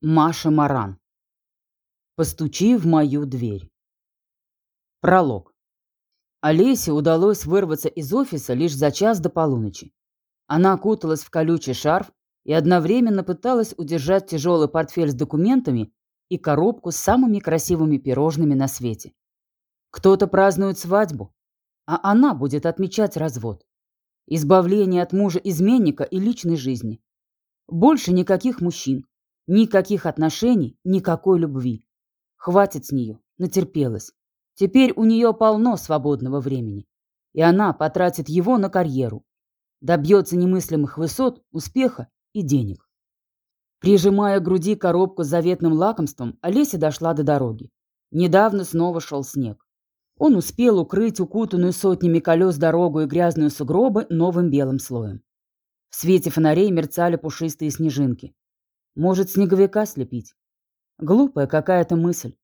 Маша Маран. Постучи в мою дверь. Пролог. Олесе удалось вырваться из офиса лишь за час до полуночи. Она окуталась в колючий шарф и одновременно пыталась удержать тяжелый портфель с документами и коробку с самыми красивыми пирожными на свете. Кто-то празднует свадьбу, а она будет отмечать развод. Избавление от мужа-изменника и личной жизни. Больше никаких мужчин, Никаких отношений, никакой любви. Хватит с нее, натерпелась. Теперь у нее полно свободного времени. И она потратит его на карьеру. Добьется немыслимых высот, успеха и денег. Прижимая к груди коробку с заветным лакомством, Олеся дошла до дороги. Недавно снова шел снег. Он успел укрыть укутанную сотнями колес дорогу и грязные сугробы новым белым слоем. В свете фонарей мерцали пушистые снежинки. Может, снеговика слепить. Глупая какая-то мысль.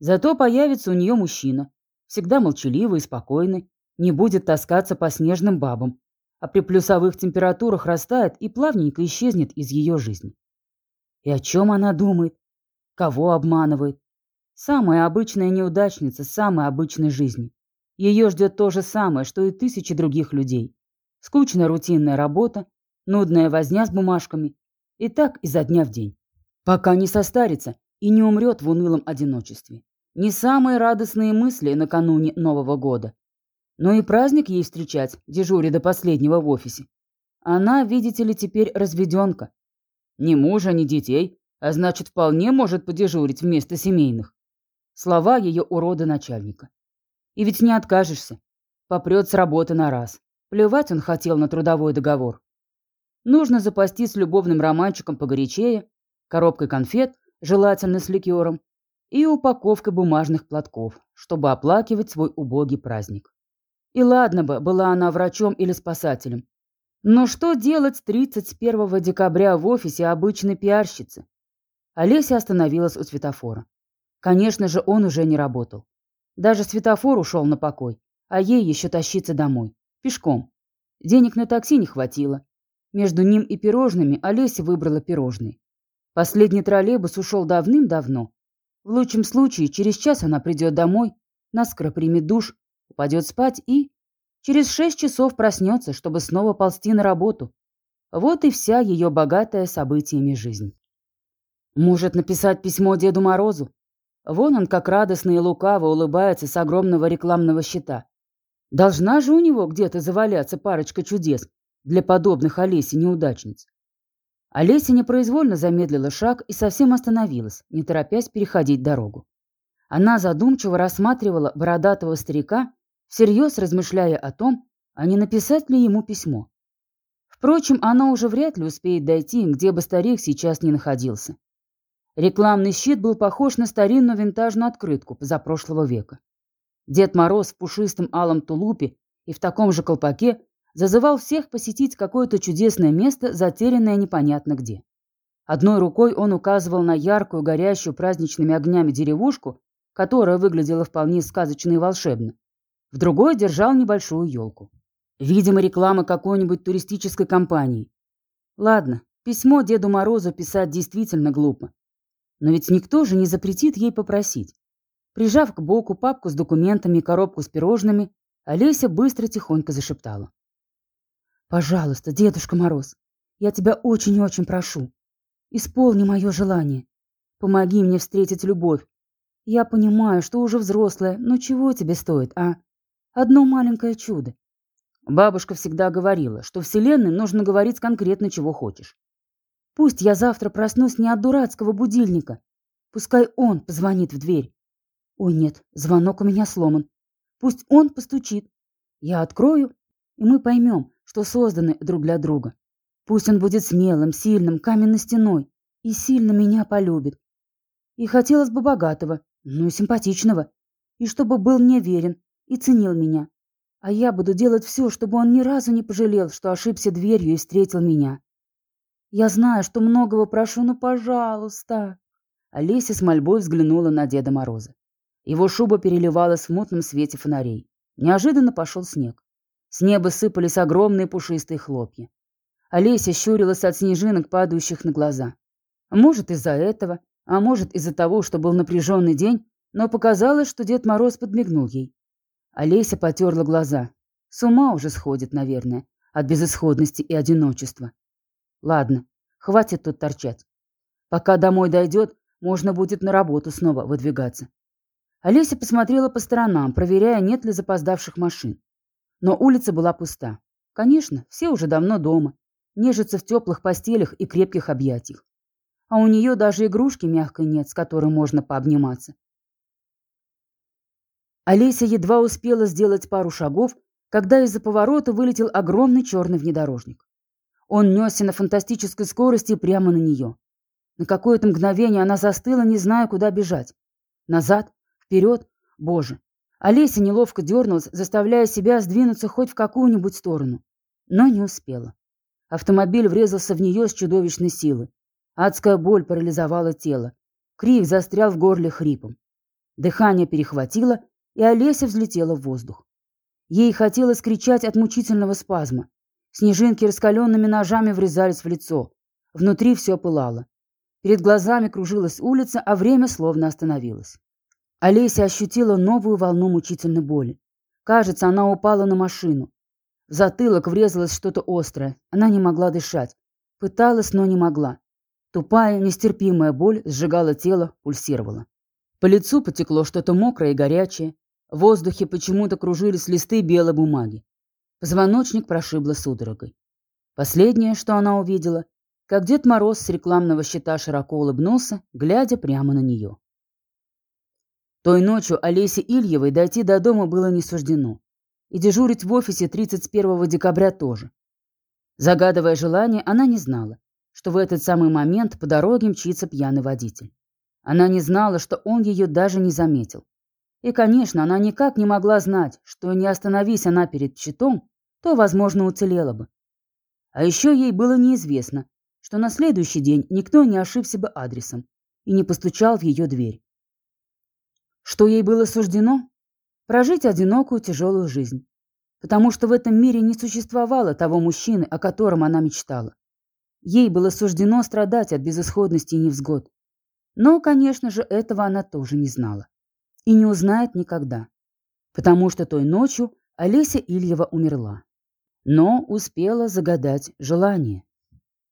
Зато появится у нее мужчина. Всегда молчаливый и спокойный. Не будет таскаться по снежным бабам. А при плюсовых температурах растает и плавненько исчезнет из ее жизни. И о чем она думает? Кого обманывает? Самая обычная неудачница самой обычной жизни. Ее ждет то же самое, что и тысячи других людей. Скучная рутинная работа, нудная возня с бумажками и так изо дня в день. Пока не состарится и не умрет в унылом одиночестве. Не самые радостные мысли накануне Нового года. Но и праздник ей встречать, дежуря до последнего в офисе. Она, видите ли, теперь разведенка. Ни мужа, ни детей, а значит, вполне может подежурить вместо семейных. Слова ее урода начальника. И ведь не откажешься. Попрет с работы на раз. Плевать он хотел на трудовой договор. Нужно запастись любовным романчиком погорячее, коробкой конфет, желательно с ликером, и упаковкой бумажных платков, чтобы оплакивать свой убогий праздник. И ладно бы, была она врачом или спасателем. Но что делать 31 декабря в офисе обычной пиарщицы? Олеся остановилась у светофора. Конечно же, он уже не работал. Даже светофор ушел на покой, а ей еще тащиться домой. Пешком. Денег на такси не хватило. Между ним и пирожными Олеся выбрала пирожные. Последний троллейбус ушел давным-давно. В лучшем случае через час она придет домой, наскоро примет душ, упадет спать и... Через шесть часов проснется, чтобы снова ползти на работу. Вот и вся ее богатая событиями жизнь. Может написать письмо Деду Морозу? Вон он как радостно и лукаво улыбается с огромного рекламного щита. Должна же у него где-то заваляться парочка чудес, для подобных Олесе неудачниц. Олеся непроизвольно замедлила шаг и совсем остановилась, не торопясь переходить дорогу. Она задумчиво рассматривала бородатого старика, всерьез размышляя о том, а не написать ли ему письмо. Впрочем, она уже вряд ли успеет дойти, где бы старик сейчас не находился. Рекламный щит был похож на старинную винтажную открытку позапрошлого века. Дед Мороз в пушистом алом тулупе и в таком же колпаке зазывал всех посетить какое-то чудесное место, затерянное непонятно где. Одной рукой он указывал на яркую, горящую праздничными огнями деревушку, которая выглядела вполне сказочно и волшебно. В другой держал небольшую елку. Видимо, реклама какой-нибудь туристической компании. Ладно, письмо Деду Морозу писать действительно глупо. Но ведь никто же не запретит ей попросить. Прижав к боку папку с документами и коробку с пирожными, Олеся быстро тихонько зашептала. Пожалуйста, Дедушка Мороз, я тебя очень-очень прошу. Исполни мое желание. Помоги мне встретить любовь. Я понимаю, что уже взрослая, но чего тебе стоит, а? Одно маленькое чудо. Бабушка всегда говорила, что Вселенной нужно говорить конкретно, чего хочешь. Пусть я завтра проснусь не от дурацкого будильника. Пускай он позвонит в дверь. Ой, нет, звонок у меня сломан. Пусть он постучит. Я открою, и мы поймем, что созданы друг для друга. Пусть он будет смелым, сильным, каменной стеной и сильно меня полюбит. И хотелось бы богатого, но и симпатичного, и чтобы был мне верен и ценил меня. А я буду делать все, чтобы он ни разу не пожалел, что ошибся дверью и встретил меня. Я знаю, что многого прошу, но пожалуйста. Олеся с мольбой взглянула на Деда Мороза. Его шуба переливалась в мутном свете фонарей. Неожиданно пошел снег. С неба сыпались огромные пушистые хлопья. Олеся щурилась от снежинок, падающих на глаза. Может, из-за этого, а может, из-за того, что был напряженный день, но показалось, что Дед Мороз подмигнул ей. Олеся потерла глаза. С ума уже сходит, наверное, от безысходности и одиночества. Ладно, хватит тут торчать. Пока домой дойдет, можно будет на работу снова выдвигаться. Олеся посмотрела по сторонам, проверяя, нет ли запоздавших машин. Но улица была пуста. Конечно, все уже давно дома, нежатся в теплых постелях и крепких объятиях. А у нее даже игрушки мягкой нет, с которой можно пообниматься. Олеся едва успела сделать пару шагов, когда из-за поворота вылетел огромный черный внедорожник. Он несся на фантастической скорости прямо на нее. На какое-то мгновение она застыла, не зная, куда бежать. Назад, вперед, боже. Олеся неловко дернулась, заставляя себя сдвинуться хоть в какую-нибудь сторону. Но не успела. Автомобиль врезался в нее с чудовищной силы. Адская боль парализовала тело. Крик застрял в горле хрипом. Дыхание перехватило, и Олеся взлетела в воздух. Ей хотелось кричать от мучительного спазма. Снежинки раскаленными ножами врезались в лицо. Внутри все пылало. Перед глазами кружилась улица, а время словно остановилось. Олеся ощутила новую волну мучительной боли. Кажется, она упала на машину. В затылок врезалось что-то острое. Она не могла дышать. Пыталась, но не могла. Тупая, нестерпимая боль сжигала тело, пульсировала. По лицу потекло что-то мокрое и горячее. В воздухе почему-то кружились листы белой бумаги. Позвоночник прошибло судорогой. Последнее, что она увидела, как Дед Мороз с рекламного щита широко улыбнулся, глядя прямо на нее. Той ночью Олесе Ильевой дойти до дома было не суждено. И дежурить в офисе 31 декабря тоже. Загадывая желание, она не знала, что в этот самый момент по дороге мчится пьяный водитель. Она не знала, что он ее даже не заметил. И, конечно, она никак не могла знать, что не остановись она перед щитом, то, возможно, уцелела бы. А еще ей было неизвестно, что на следующий день никто не ошибся бы адресом и не постучал в ее дверь. Что ей было суждено? Прожить одинокую тяжелую жизнь. Потому что в этом мире не существовало того мужчины, о котором она мечтала. Ей было суждено страдать от безысходности и невзгод. Но, конечно же, этого она тоже не знала и не узнает никогда, потому что той ночью Олеся Ильева умерла, но успела загадать желание.